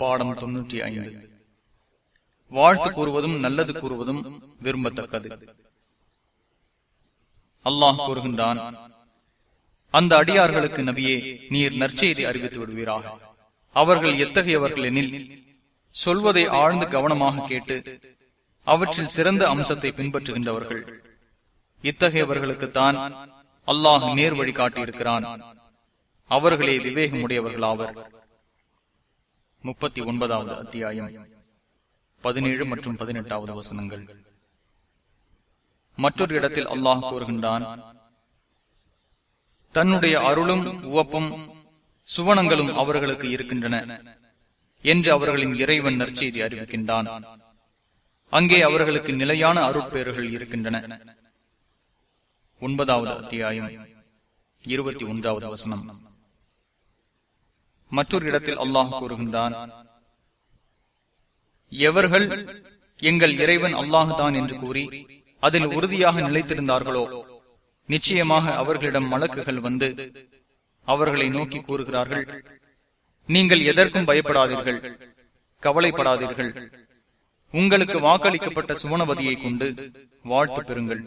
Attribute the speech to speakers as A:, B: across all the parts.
A: பாடம் தொன்னூற்றி ஐந்து. வாழ்த்து கூறுவதும் நல்லது கூறுவதும் விரும்பத்தக்கது. அல்லாஹ் கூறுகின்றான் அந்த அடியார்களுக்கு நபியே நீர் நற்செய்தி அறிவித்து விடுவீராக. அவர்கள் எத்தகையவர்கள் எனில் சொல்வதை ஆழ்ந்து கவனமாக கேட்டு அவற்றில் சிறந்த அம்சத்தை பின்பற்றுகின்றவர்கள். இத்தகையவர்களுக்குத்தான் அல்லாஹ் நேர் வழி காட்டியிருக்கிறான். அவர்களே விவேகமுடையவர்களாவர். முப்பத்தி ஒன்பதாவது அத்தியாயம். பதினேழு மற்றும் பதினெட்டாவது வசனங்கள். மற்றொரு இடத்தில் அல்லாஹ் கூறுகின்றான் தன்னுடைய அருளும் உவப்பும் சுவனங்களும் அவர்களுக்கு இருக்கின்றன என்று அவர்களின் இறைவன் நற்செய்தி அறிவிக்கின்றான். அங்கே அவர்களுக்கு நிலையான அருட்பேறுகள் இருக்கின்றன. ஒன்பதாவது அத்தியாயம் இருபத்தி ஒன்றாவது வசனம். மற்றொரு இடத்தில் அல்லாஹ் கூறுகின்றான் எவர்கள் எங்கள் இறைவன் அல்லாஹுதான் என்று கூறி அதில் உறுதியாக நிலைத்திருந்தார்களோ நிச்சயமாக அவர்களிடம் மலக்குகள் வந்து அவர்களை நோக்கி கூறுகிறார்கள் நீங்கள் எதற்கும் பயப்படாதீர்கள் கவலைப்படாதீர்கள். உங்களுக்கு வாக்களிக்கப்பட்ட சுவனபதியை கொண்டு வாழ்த்து பெறுங்கள்.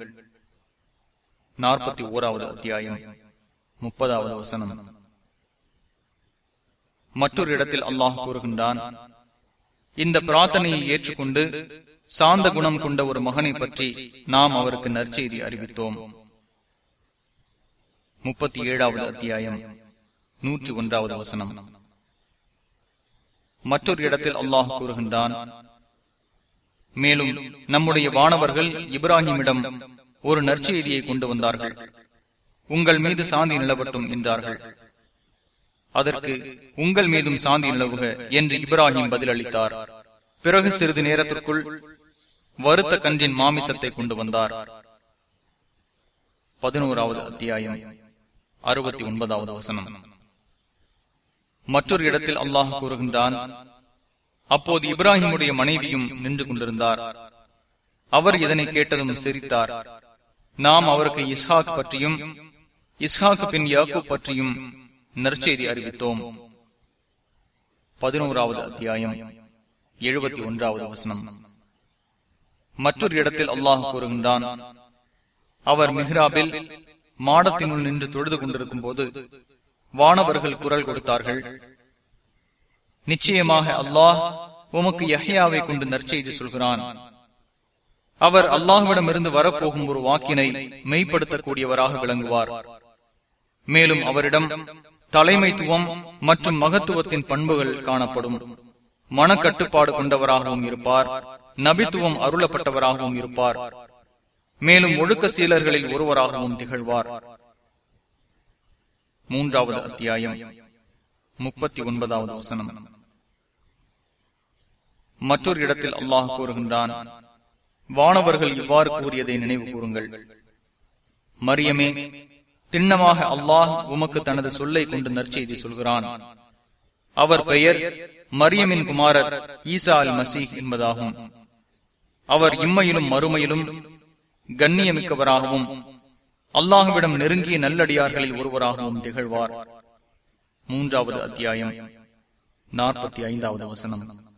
A: நாற்பத்தி ஓராவது அத்தியாயம் முப்பதாவது வசனம். மற்றொரு இடத்தில் அல்லாஹ் கூறுகின்றான் இந்த பிரார்த்தனையை ஏற்றுக்கொண்டு சாந்த குணம் கொண்ட ஒரு மகனை பற்றி நாம் அவருக்கு நற்செய்தி அறிவித்தோம். முப்பத்தி ஏழாவது அத்தியாயம் நூற்றி ஒன்றாவது வசனம். மற்றொரு இடத்தில் அல்லாஹ் கூறுகின்றான் மேலும் நம்முடைய வானவர்கள் இப்ராஹிமிடம் ஒரு நற்செய்தியை கொண்டு வந்தார்கள். உங்கள் மீது சாந்தி நிலவட்டும் என்றார்கள். அதற்கு உங்கள் மீதும் சாந்தி நிலவுக என்று இப்ராஹிம் பதிலளித்தார். பிறகு சிறிது நேரத்திற்குள் வருத்த கன்றின் மாமிசத்தை கொண்டு வந்தார். பதினோராவது அத்தியாயம் அறுபத்தி ஒன்பதாவது வசனம். மற்றொரு இடத்தில் அல்லாஹ் கூறுகின்றான் அப்போது இப்ராஹிமுடைய மனைவியும் நின்று கொண்டிருந்தார். அவர் இதனை கேட்டதும் சிரித்தார். நாம் அவருக்கு இஸ்ஹாக் பற்றியும் இஸ்ஹாக் பின் யாக்கூப் பற்றியும் நற்செய்தி அறிவித்தோம். பதினோராவது அத்தியாயம். எழுபத்தி ஒன்றாவது வசனம். மற்றொரு இடத்தில் அல்லாஹ் கூறுகின்றான் அவர் மிஹ்ராபில் மாடத்தினுள் நின்று தொழுது கொண்டிருக்கும் போது வானவர்கள் குரல் கொடுத்தார்கள். நிச்சயமாக அல்லாஹ் உமக்கு யஹ்யாவை கொண்டு நற்செய்தி சொல்கிறான். அவர் அல்லாஹுவிடமிருந்து வரப்போகும் ஒரு வாக்கினை மெய்ப்படுத்தக்கூடியவராக விளங்குவார். மேலும் அவரிடம் தலைமைத்துவம் மற்றும் மகத்துவத்தின் பண்புகள் காணப்படும். மனக்கட்டுப்பாடு கொண்டவராகவும் இருப்பார். நபித்துவம் அருளப்பட்டவராகவும் இருப்பார். மேலும் ஒழுக்க சீலர்களில் ஒருவராகவும் திகழ்வார். மூன்றாவது அத்தியாயம். முப்பத்தி ஒன்பதாவது வசனம். மற்றொரு இடத்தில் அல்லாஹ் கூறுகின்றான் வானவர்கள் இவ்வாறு கூறியதை நினைவு கூறுங்கள். மரியமே திண்ணமாக அல்லாஹ் உமக்கு தனது சொல்லை கொண்டு நற்செய்தி சொல்கிறான். அவர் பெயர் மரியமின் குமாரர் ஈசா அல் மசீக் என்பதாகும். அவர் இம்மையிலும் மறுமையிலும் கண்ணியமிக்கவராகவும் அல்லாஹுவிடம் நெருங்கிய நல்லடியார்களில் ஒருவராகவும் திகழ்வார். மூன்றாவது அத்தியாயம். நாற்பத்தி ஐந்தாவது வசனம்.